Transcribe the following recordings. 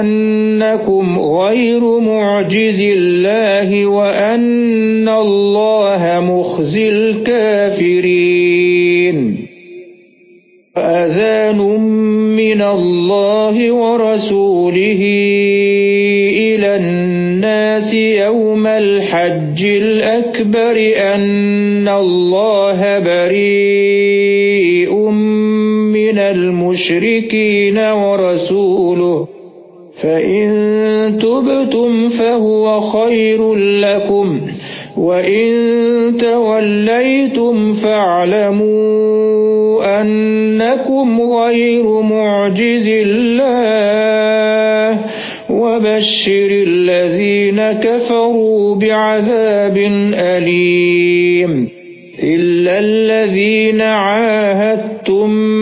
أنكم غير معجز الله وأن الله مخزي الكافرين أذان من الله ورسوله إلى الناس يوم الحج الأكبر أن الله بريء من المشركين ورسوله فإن تبتم فهو خير لكم وَإِن تَوَلَّيْتُمْ فَاعْلَمُوا أَنَّكُمْ غَيْرُ مُعْجِزِ اللَّهِ وَبَشِّرِ الَّذِينَ كَفَرُوا بِعَذَابٍ أَلِيمٍ. إِلَّا الَّذِينَ عَاهَدتُّم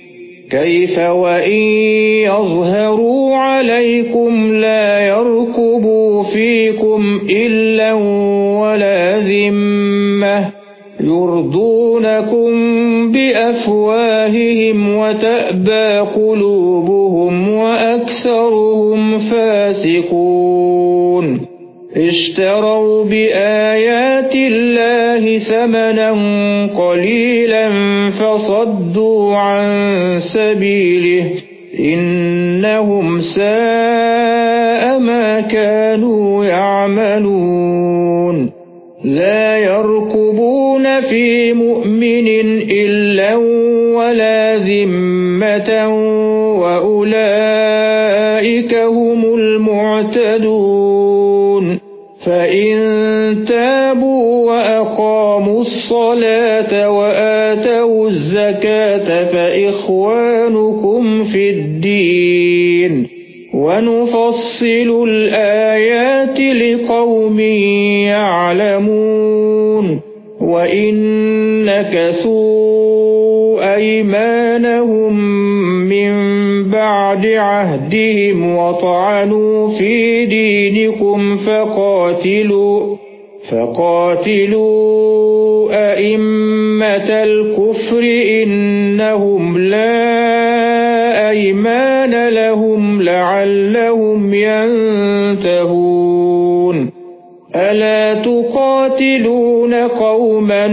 كَيْفَ وَإِن يَظْهَرُوا عَلَيْكُمْ لَا يَرْقُبُوا فِيكُمْ إِلًّا وَلَا ذِمَّةً يُرْضُونَكُم بِأَفْوَاهِهِمْ وَتَأْبَى قُلُوبُهُمْ وَأَكْثَرُهُمْ فَاسِقُونَ اشْتَرَوْا بِآيَاتِ اللَّهِ ثَمَنًا قَلِيلًا فَصَدُّوا عَن سَبِيلِهِ إِنَّهُمْ سَاءَ مَا كَانُوا يَعْمَلُونَ لَا يَرْقُبُونَ فِي مُؤْمِنٍ إِلًّا وَنُفَصِّلُ الْآيَاتِ لِقَوْمٍ يَعْلَمُونَ وَإِن نَّكَثُوا أَيْمَانَهُم مِّن بَعْدِ عَهْدِهِمْ وَطَعَنُوا فِي دِينِكُمْ فَقَاتِلُوا فَقَاتِلُوا أَئِمَّةَ الْكُفْرِ إِنَّهُمْ لَا أَيْمَانَ لَهُمْ لَعَلَّهُمْ يَنتَهُونَ. أَلَا تُقَاتِلُونَ قَوْمًا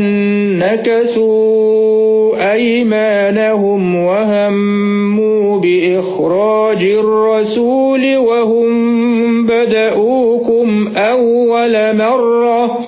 نَكَثُوا أَيْمَانَهُمْ وَهَمُّوا بإخراج الرسول وهم بدأوكم أول مرة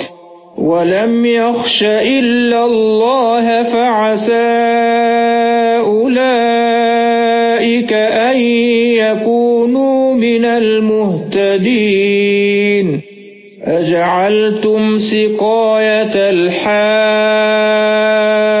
وَلَمْ يَخْشَ إِلَّا اللَّهَ فَعَسَى أُولَئِكَ أَن يَكُونُوا مِنَ الْمُهْتَدِينَ. أَجَعَلْتُمْ سِقَايَةَ الْحَاجِّ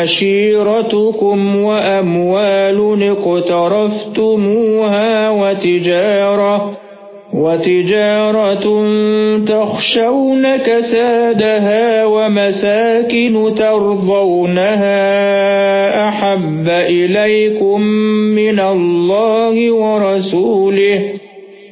وَعَشِيرَتُكُمْ وَأَمْوَالٌ اقْتَرَفْتُمُوهَا وَتِجَارَةٌ وَتِجَارَةٌ تَخْشَوْنَ كَسَادَهَا وَمَسَاكِنُ تَرْضَوْنَهَا أَحَبَّ إِلَيْكُم مِّنَ اللَّهِ وَرَسُولِهِ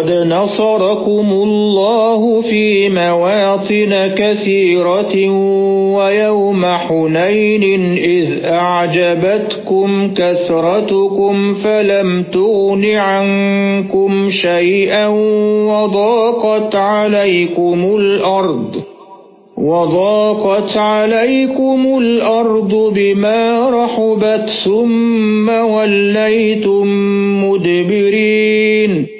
قد نصركم الله في مواطن كثيرة ويوم حنين إذ أعجبتكم كثرتكم فلم تغن عنكم شيئا وضاقت عليكم الأرض وضاقت عليكم الأرض بما رحبت ثم وليتم مدبرين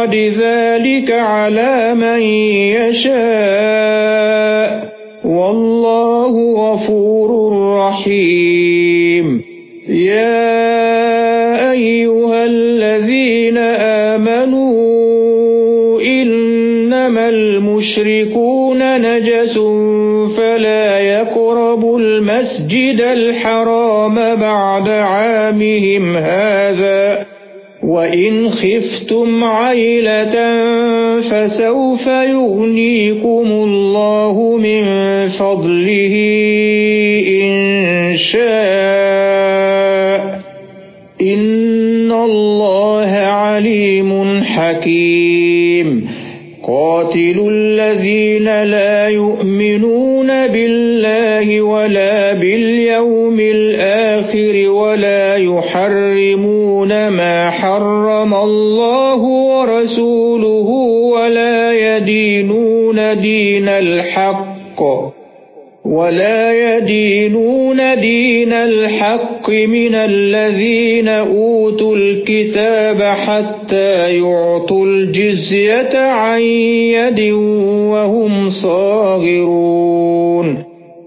بعد ذلك على من يشاء. والله غفور رحيم. يا أيها الذين آمنوا إنما المشركون نجس فلا يقربوا المسجد الحرام بعد عامهم هذا. وَإِنْ خِفْتُمْ عَيْلَةً فَسَوْفَ يُغْنِيكُمُ اللَّهُ مِنْ فَضْلِهِ إِنْ شَاءَ إِنَّ اللَّهَ عَلِيمٌ حَكِيمٌ قَاتِلُوا الَّذِينَ لَا يُؤْمِنُونَ حَرَّمَ اللَّهُ وَرَسُولُهُ وَلَا يَدِينُونَ دِينَ الْحَقِّ وَلَا يَدِينُونَ دِينَ الْحَقِّ مِنَ الَّذِينَ أُوتُوا الْكِتَابَ حَتَّى يُعْطُوا الْجِزْيَةَ عَن يَدٍ وَهُمْ صَاغِرُونَ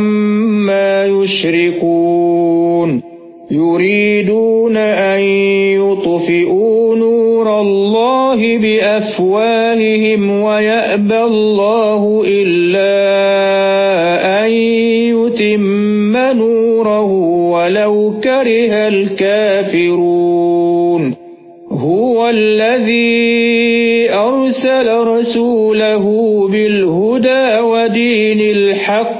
عَمَّا يُشْرِكُونَ يُرِيدُونَ أَن يُطْفِئُوا نُورَ اللَّهِ بِأَفْوَاهِهِمْ وَيَأْبَى اللَّهُ إِلَّا أَن يُتِمَّ نُورَهُ وَلَوْ كَرِهَ الْكَافِرُونَ هُوَ الَّذِي أَرْسَلَ رَسُولَهُ بِالْهُدَى وَدِينِ الْحَقِّ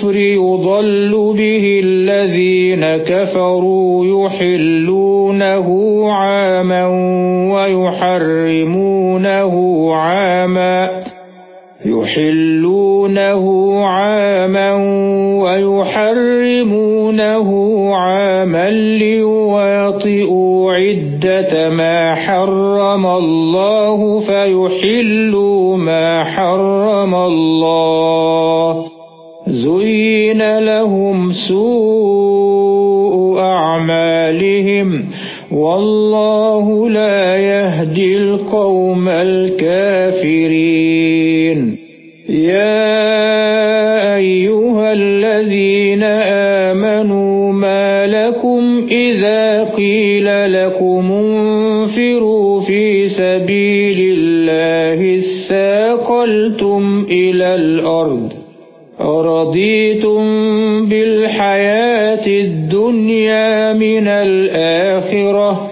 الْكُفْرِ يُضَلُّ بِهِ الَّذِينَ كَفَرُوا يُحِلُّونَهُ عَامًا وَيُحَرِّمُونَهُ عَامًا يُحِلُّونَهُ عَامًا وَيُحَرِّمُونَهُ عَامًا لِيُوَاطِئُوا عِدَّةَ مَا حَرَّمَ اللَّهُ فَيُحِلُّوا مَا حَرَّمَ اللَّهُ سُوءُ أَعْمَالِهِمْ وَاللَّهُ لَا يَهْدِي الْقَوْمَ الْكَافِرِينَ. يَا أَيُّهَا الَّذِينَ آمَنُوا مَا لَكُمْ إِذَا قِيلَ لَكُمْ انفِرُوا فِي سَبِيلِ اللَّهِ اثَّاقَلْتُمْ إِلَى الْأَرْضِ أَرَضِيتُمْ بِالْحَيَاةِ الدُّنْيَا مِنَ الْآخِرَةِ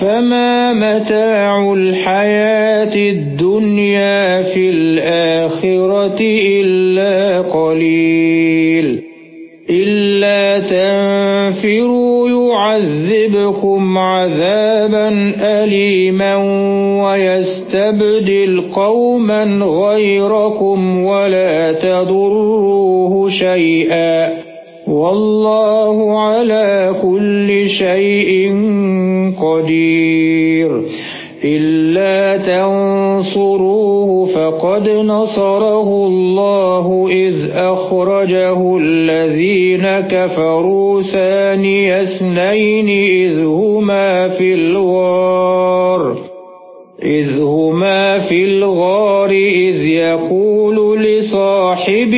فَمَا مَتَاعُ الْحَيَاةِ الدُّنْيَا فِي الْآخِرَةِ إِلَّا قَلِيلٌ. إِلَّا تَنفِرُوا يُعَذِّبْكُمْ عَذَابًا أَلِيمًا وَيَسْتَبْدِلْ قَوْمًا غَيْرَكُمْ وَلَا تَضُرُّوهُ شَيْئًا وَاللَّهُ عَلَى كُلِّ شَيْءٍ قَدِيرٌ. إِلَّا تَنصُرُوهُ فَقَدْ نَصَرَهُ اللَّهُ إِذْ أَخْرَجَهُ الَّذِينَ كَفَرُوا ثَانِيَ اثْنَيْنِ إِذْ هُمَا فِي الْغَارِ. إِذْ هُمَا فِي الْغَارِ إِذْ يَقُولُ لِصَاحِبِهِ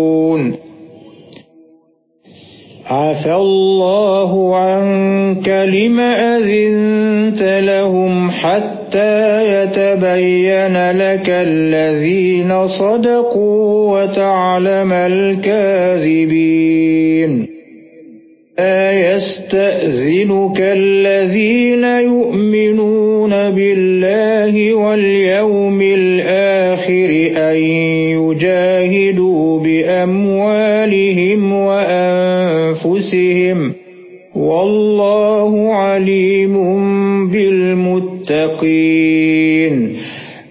عفى الله عنك لم أذنت لهم حتى يتبين لك الذين صدقوا وتعلم الكاذبين لا يستأذنك الذين يؤمنون بالله واليوم الآخر أن وأنفسهم والله عليم بالمتقين.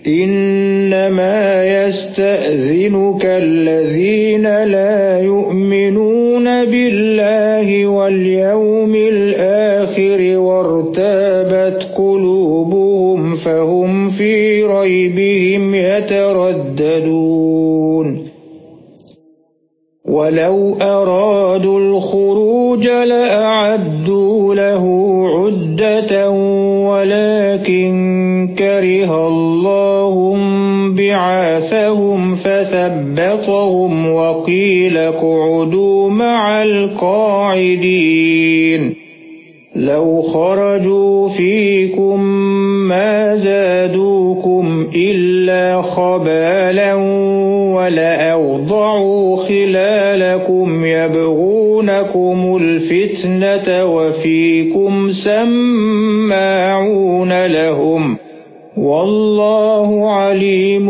إنما يستأذنك الذين لا يؤمنون بالله واليوم الآخر وارتابت قلوبهم فهم في ريبهم يترددون. ولو الخروج لأعدوا له عدة ولكن كره الله بعاثهم فثبطهم وقيل اقعدوا مع القاعدين. لو خرجوا فيكم ما زادوكم إلا خبالا ولأوضعوا خلالكم يبغونكم الفتنة وفيكم سماعون لهم والله عليم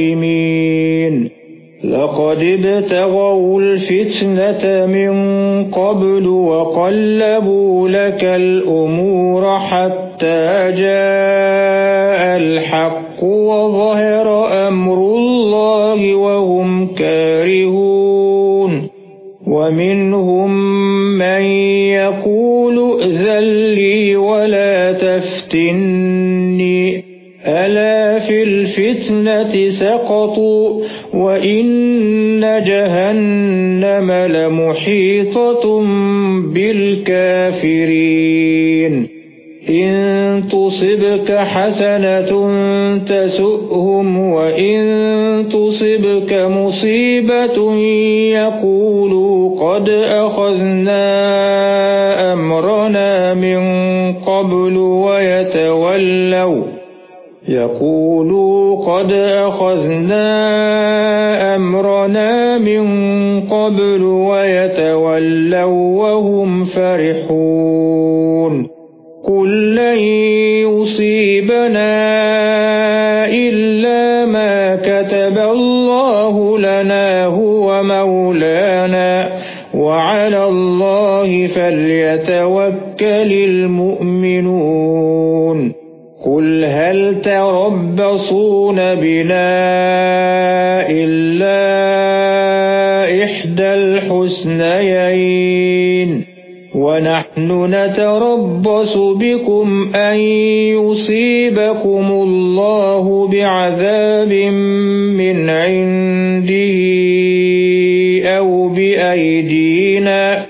بالظالمين لقد ابتغوا الفتنة من قبل وقلبوا لك الأمور حتى جاء الحق وظهر أمر ومنهم من يقول ائذن لي ولا تفتني. ألا في الفتنة سقطوا وَإِنَّ جَهَنَّمَ لَمُحِيطَةٌ بِالْكَافِرِينَ. إِن تُصِبْكَ حَسَنَةٌ تَسُؤْهُمْ وَإِن تُصِبْكَ مُصِيبَةٌ يَقُولُوا قَدْ أَخَذْنَا أَمْرَنَا مِنْ قَبْلُ وَيَتَوَلَّوْا. يَقُولُوا قَدْ أَخَذْنَا أَمْرَنَا مِنْ قَبْلُ وَيَتَوَلَّوْا وَهُمْ فَرِحُونَ. قُل لَّن يُصِيبَنَا فَلْيَتَوَكَّلِ الْمُؤْمِنُونَ. قُلْ هَلْ تَرَبَّصُونَ بِنَا إِلَّا إِحْدَى الْحُسْنَيَيْنِ. وَنَحْنُ نَتَرَبَّصُ بِكُمْ أَن يُصِيبَكُمُ اللَّهُ بِعَذَابٍ مِّنْ عِندِهِ أَوْ بِأَيْدِينَا.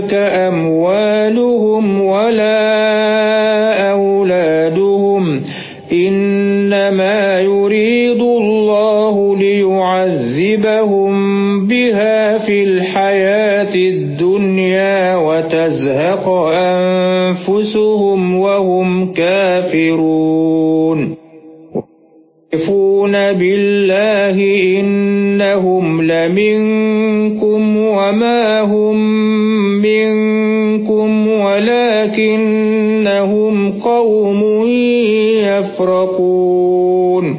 تُعْجِبْكَ أَمْوَالُهُمْ وَلَا أَوْلَادُهُمْ إِنَّمَا يُرِيدُ اللَّهُ لِيُعَذِّبَهُم بِهَا فِي الْحَيَاةِ الدُّنْيَا وَتَزْهَقَ أَنفُسُهُمْ وَهُمْ كَافِرُونَ. يَحْلِفُونَ بِاللَّهِ إِنَّهُمْ لَمِنكُمْ وما هم منكم ولكنهم قوم يفرقون.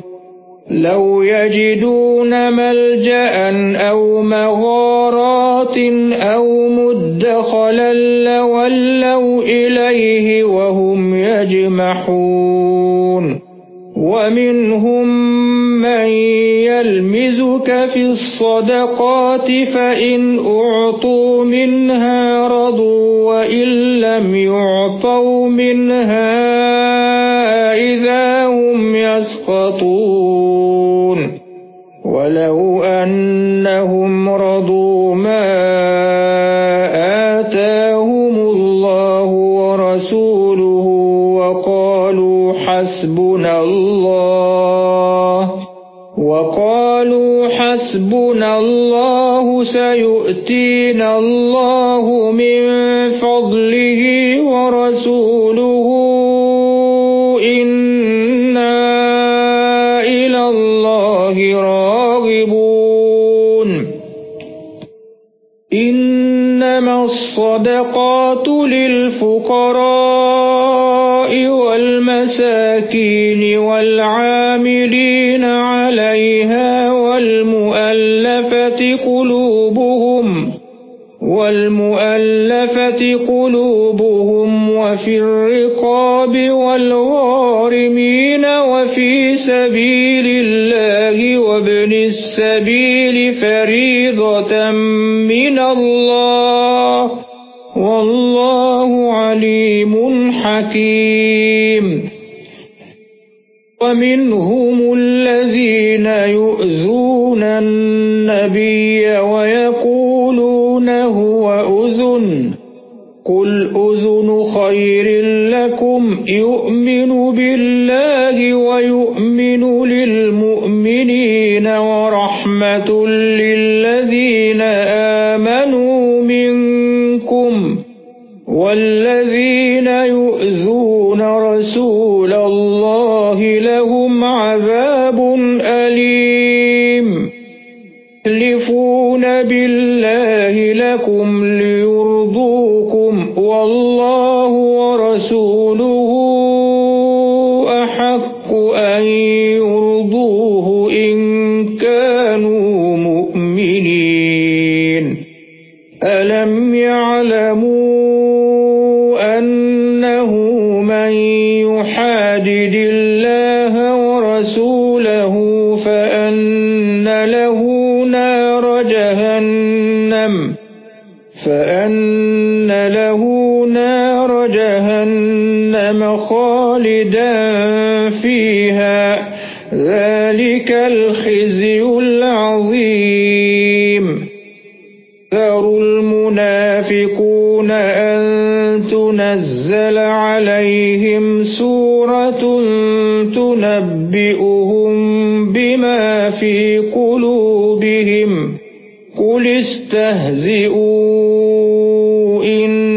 لو يجدون ملجأ أو مغارات أو مدخلا لولوا إليه وهم يجمحون. ومنهم من يلمزك في الصدقات فإن أعطوا منها رضوا وإن لم يعطوا منها إذا هم يسقطون. ولو أنهم رضوا ما حسبنا الله سيؤتينا الله من فضله ورسوله. إنا إلى الله راغبون. إنما الصدقات للفقراء والمساكين والعاملين عليها والمؤلفة قلوبهم والمؤلفة قلوبهم وفي الرقاب والغارمين وفي سبيل الله وابن السبيل فريضة من الله والله عليم حكيم. ومنهم الذين يؤذون النبي ويقولون هو أذن. قل أذن خير لكم. يؤمن بالله ويؤمن للمؤمنين ورحمة للذين آمنوا منكم والذين يؤذون بالله لكم ليرضوكم خالدا فيها. ذلك الخزي العظيم. ذروا المنافقون أن تنزل عليهم سورة تنبئهم بما في قلوبهم. قل استهزئوا إن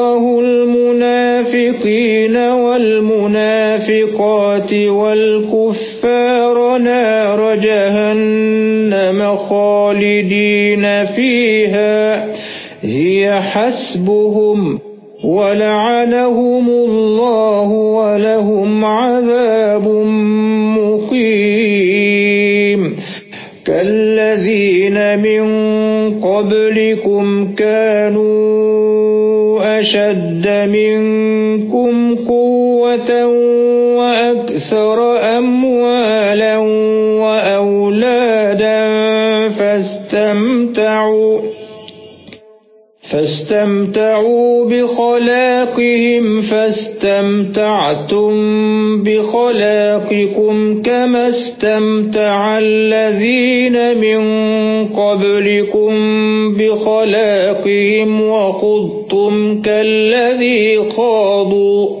وَالْمُنَافِقَاتِ وَالْكُفَّارَ نَارَ جَهَنَّمَ خَالِدِينَ فِيهَا. هِيَ حَسْبُهُمْ وَلَعَنَهُمُ اللَّهُ وَلَهُمْ عَذَابٌ مُقِيمٌ. كَالَّذِينَ مِن قَبْلِكُمْ كَانُوا أَشَدَّ مِنكُمْ وَأَكْثَرَ أَمْوَالًا وَأَوْلَادًا فَاسْتَمْتَعُوا فَاسْتَمْتَعُوا بِخَلَاقِهِمْ فَاسْتَمْتَعْتُمْ بِخَلَاقِكُمْ كَمَا اسْتَمْتَعَ الَّذِينَ مِنْ قَبْلِكُمْ بِخَلَاقِهِمْ وَخُضْتُمْ كَالَّذِي خَاضُوا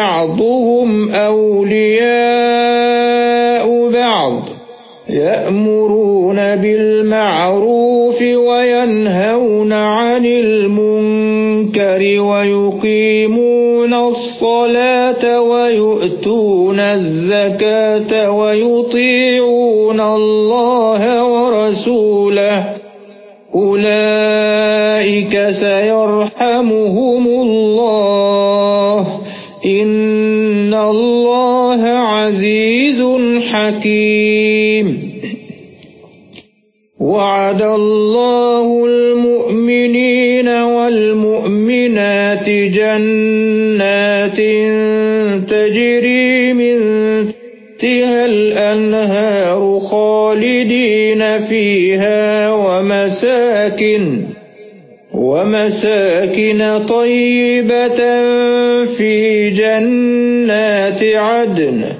بَعْضُهُمْ أَوْلِيَاءُ بَعْضٍ يَأْمُرُونَ بِالْمَعْرُوفِ وَيَنْهَوْنَ عَنِ الْمُنكَرِ وَيُقِيمُونَ الصَّلَاةَ وَيُؤْتُونَ الزَّكَاةَ وَيُطِيعُونَ اللَّهَ وَرَسُولَهُ أُولَئِكَ حَكِيمٌ وَعَدَ اللَّهُ الْمُؤْمِنِينَ وَالْمُؤْمِنَاتِ جَنَّاتٍ تَجْرِي مِنْ تَحْتِهَا الْأَنْهَارُ خَالِدِينَ فِيهَا وَمَسَاكِنَ وَمَسَاكِنَ طَيِّبَةً فِي جَنَّاتِ عَدْنٍ.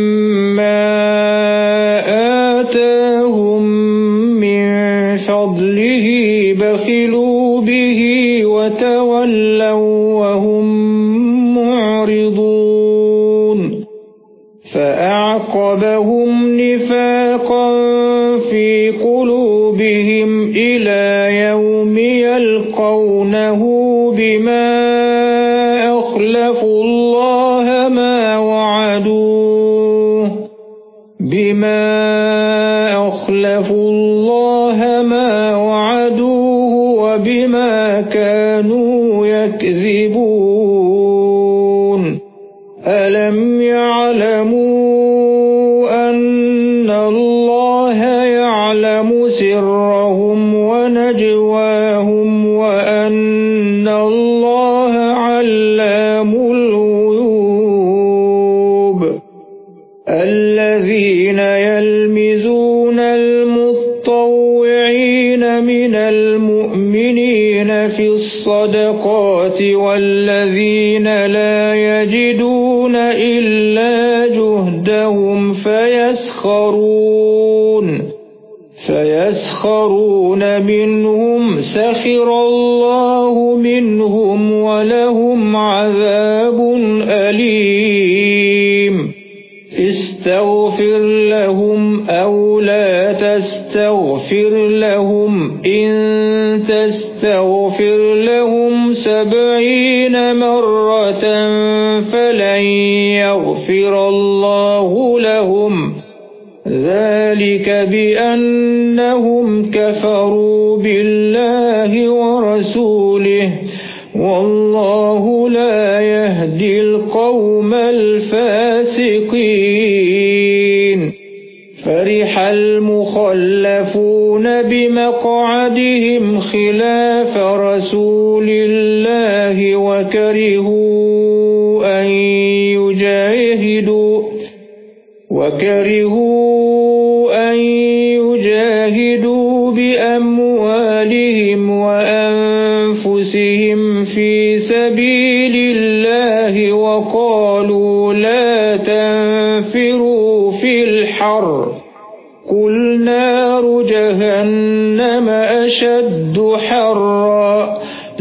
وتولوا وهم معرضون. فأعقبهم نفاقا في قلوبهم إلى يوم يلقونه بما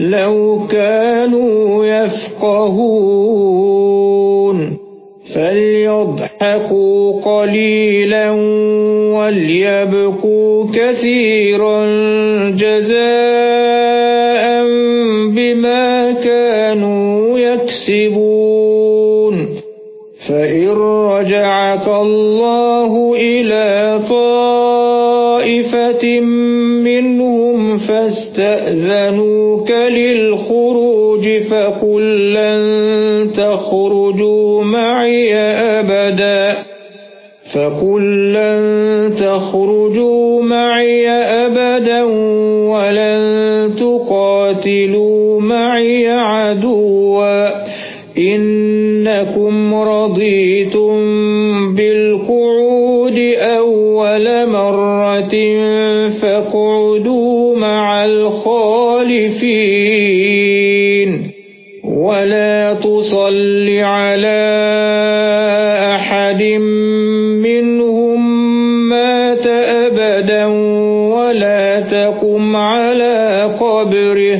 لَوْ كَانُوا يَفْقَهُونَ فَلْيَضْحَكُوا قَلِيلًا وليبقوا كَثِيرًا جَزَاءً بِمَا كَانُوا يَكْسِبُونَ. فَإِنْ رَجَعَكَ اللَّهُ إِلَى طَائِفَةٍ مِّنْهُمْ فَاسْتَأْذَنُوا للخروج فقل لن تخرجوا معي أبدا. فقل لن تخرجوا معي أبدا ولن تقاتلوا معي عدوا. إنكم رضيتم عَلَى أَحَدٍ مِّنْهُمْ مَاتَ أَبَدًا وَلَا تَقُمْ عَلَى قَبْرِهِ.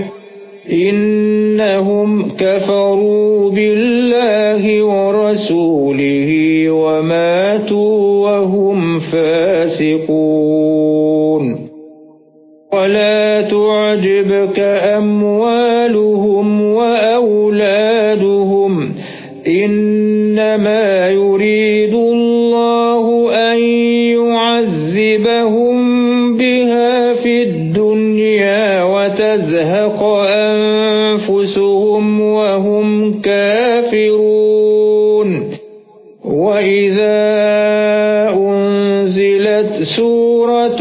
إِنَّهُمْ كَفَرُوا بِاللَّهِ وَرَسُولِهِ وَمَاتُوا وَهُمْ فَاسِقُونَ. وَلَا تُعْجِبْكَ أَمْوَالُهُمْ إِذَا أُنْزِلَتْ سُورَةٌ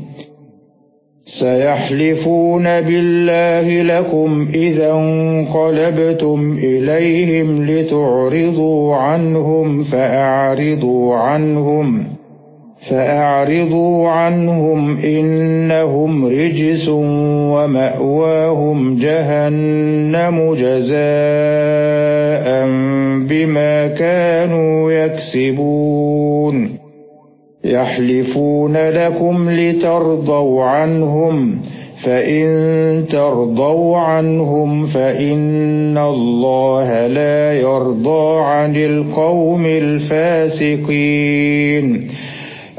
سيحلفون بالله لكم إذا انقلبتم إليهم لتعرضوا عنهم فأعرضوا عنهم فأعرضوا عنهم إنهم رجس ومأواهم جهنم جزاء بما كانوا يكسبون يحلفون لكم لترضوا عنهم فإن ترضوا عنهم فإن الله لا يرضى عن القوم الفاسقين.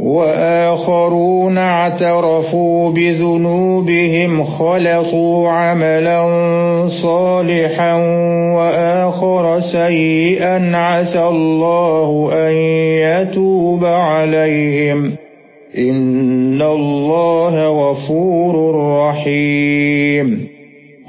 وَآخَرُونَ اعْتَرَفُوا بِذُنُوبِهِمْ خَلَطُوا عَمَلًا صَالِحًا وَآخَرَ سَيِّئًا عَسَى اللَّهُ أَن يَتُوبَ عَلَيْهِمْ. إِنَّ اللَّهَ غَفُورٌ رَّحِيمٌ.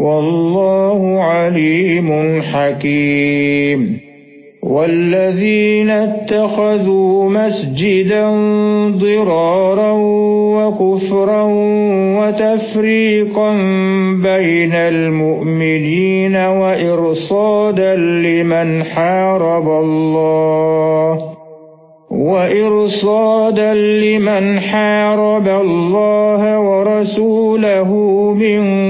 وَاللَّهُ عَلِيمٌ حَكِيمٌ. وَالَّذِينَ اتَّخَذُوا مَسْجِدًا ضِرَارًا وَكُفْرًا وَتَفْرِيقًا بَيْنَ الْمُؤْمِنِينَ وَإِرْصَادًا لِمَنْ حَارَبَ اللَّهَ. وَإِرْصَادًا لِمَنْ حَارَبَ اللَّهَ وَرَسُولَهُ مِنْ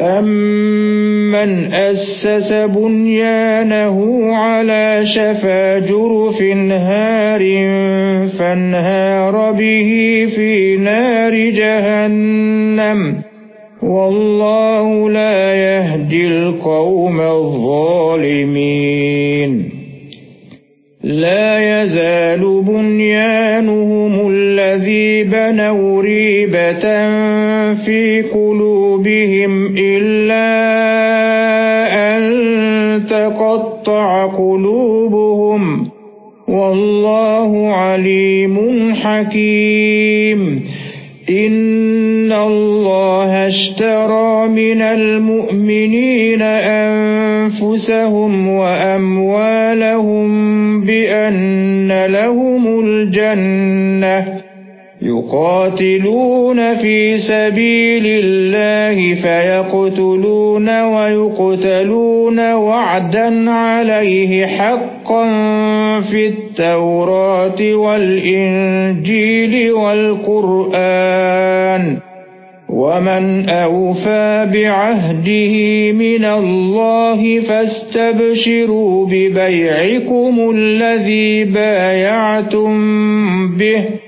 أَمَّنْ أَسَّسَ بُنْيَانَهُ عَلَى شَفَا جُرُفٍ هَارٍ فَانْهَارَ بِهِ فِي نَارِ جَهَنَّمَ وَاللَّهُ لَا يَهْدِي الْقَوْمَ الظَّالِمِينَ لَا يَزَالُ بُنْيَانُهُمُ الَّذِي بَنَوْا رِيبَةً فِي قُلُوبِهِمْ إِلَّا أَن تَقَطَّعَ قُلُوبُهُمْ وَاللَّهُ عَلِيمٌ حَكِيمٌ. إِنَّ اللَّهَ اشْتَرَى مِنَ الْمُؤْمِنِينَ أَنفُسَهُمْ وَأَمْوَالَهُمْ بِأَنَّ لَهُمُ الْجَنَّةَ يُقَاتِلُونَ فِي سَبِيلِ اللَّهِ فَيَقْتُلُونَ وَيُقْتَلُونَ وَعْدًا عَلَيْهِ حَقًّا فِي التَّوْرَاةِ وَالْإِنْجِيلِ وَالْقُرْآنِ. وَمَنْ أَوْفَى بِعَهْدِهِ مِنَ اللَّهِ فَاسْتَبْشِرُوا بِبَيْعِكُمُ الَّذِي بَايَعْتُمْ بِهِ.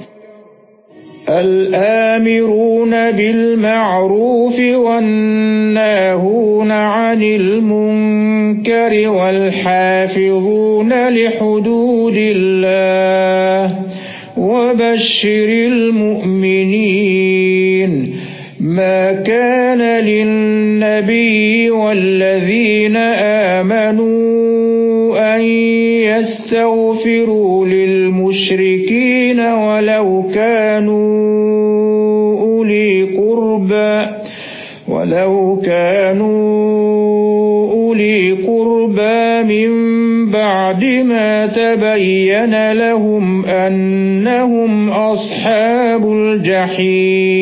الآمرون بالمعروف والناهون عن المنكر والحافظون لحدود الله وبشر المؤمنين ما كان للنبي والذين آمنوا أن يستغفروا للمشركين ولو كانوا أولي قربى ولو كانوا أولي قربى من بعد ما تبين لهم أنهم أصحاب الجحيم.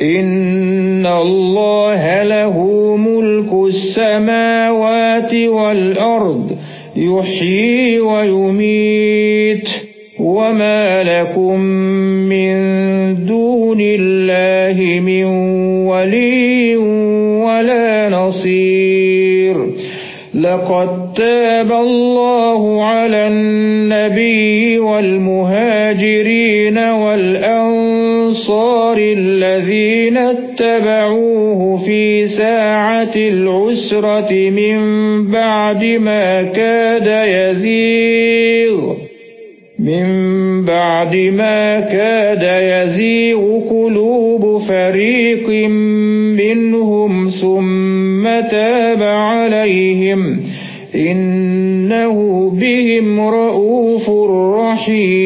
إِنَّ اللَّهَ لَهُ مُلْكُ السَّمَاوَاتِ وَالْأَرْضِ يُحْيِي وَيُمِيتُ. وَمَا لَكُم مِّن دُونِ اللَّهِ مِن وَلِيٍّ وَلَا نَصِيرٍ. لَقَد تَّابَ اللَّهُ عَلَى النَّبِيِّ وَالْمُهَاجِرِينَ وَالْأَنصَارِ الَّذِينَ اتَّبَعُوهُ فِي سَاعَةِ الْعُسْرَةِ مِن بَعْدِ مَا كَادَ يَزِيغُ. مِن بَعْدِ مَا كَادَ يَزِيغُ قُلُوبُ فَرِيقٍ مِنْهُمْ ثُمَّ تَابَ عَلَيْهِمْ. إِنَّهُ بِهِمْ رَءُوفٌ رَحِيمٌ.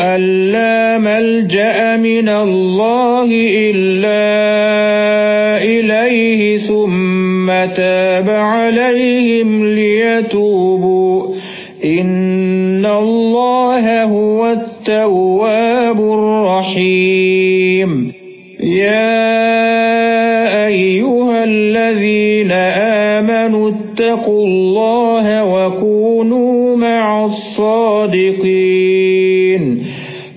أَن لَّا مَلْجَأَ مِنَ اللَّهِ إِلَّا إِلَيْهِ ثُمَّ تاب عليهم ليتوبوا. إن الله هو التواب الرحيم. يا أيها الذين آمنوا اتقوا الله وكونوا مع الصادقين.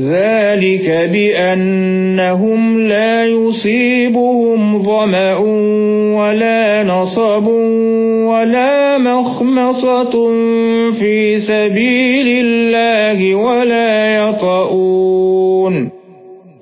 ذَلِكَ بِأَنَّهُمْ لَا يُصِيبُهُمْ ظَمَأٌ وَلَا نَصَبٌ وَلَا مَخْمَصَةٌ فِي سَبِيلِ اللَّهِ وَلَا يَطَئُونَ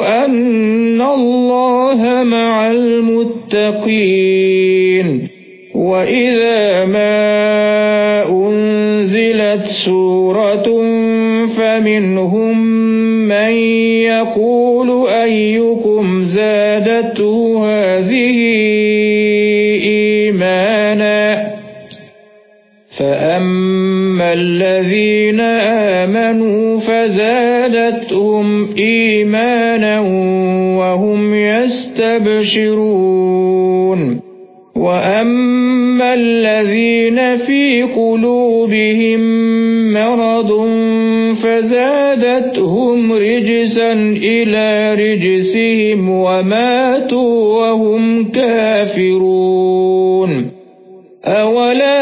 أَنَّ اللَّهَ مَعَ الْمُتَّقِينَ وَإِذَا مَا أُنْزِلَتْ سُورَةٌ فَمِنْهُم مَّن يَقُولُ أَيُّكُمْ زَادَتْهُ هَٰذِهِ إِيمَانًا فَأَمَّا الَّذِينَ آمَنُوا فَزَادَتْهُمْ إِيمَانًا وَهُمْ يَسْتَبْشِرُونَ وَأَمَّا الَّذِينَ فِي قُلُوبِهِم مَّرَضٌ فَزَادَتْهُمْ رِجْسًا إِلَى رِجْسِهِمْ وَمَاتُوا وَهُمْ كَافِرُونَ أَوَلَا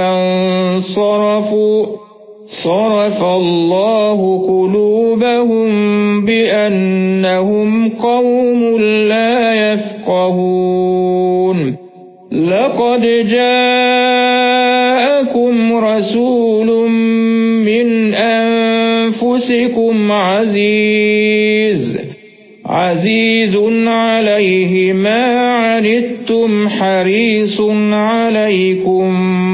انصَرَفُوا صَرَفَ اللَّهُ قُلُوبَهُم بِأَنَّهُمْ قَوْمٌ لَّا يَفْقَهُونَ لَقَدْ جَاءَكُمْ رَسُولٌ مِّنْ أَنفُسِكُمْ عَزِيزٌ عَزِيزٌ عَلَيْهِ مَا عَنِتُّمْ حَرِيصٌ عَلَيْكُمْ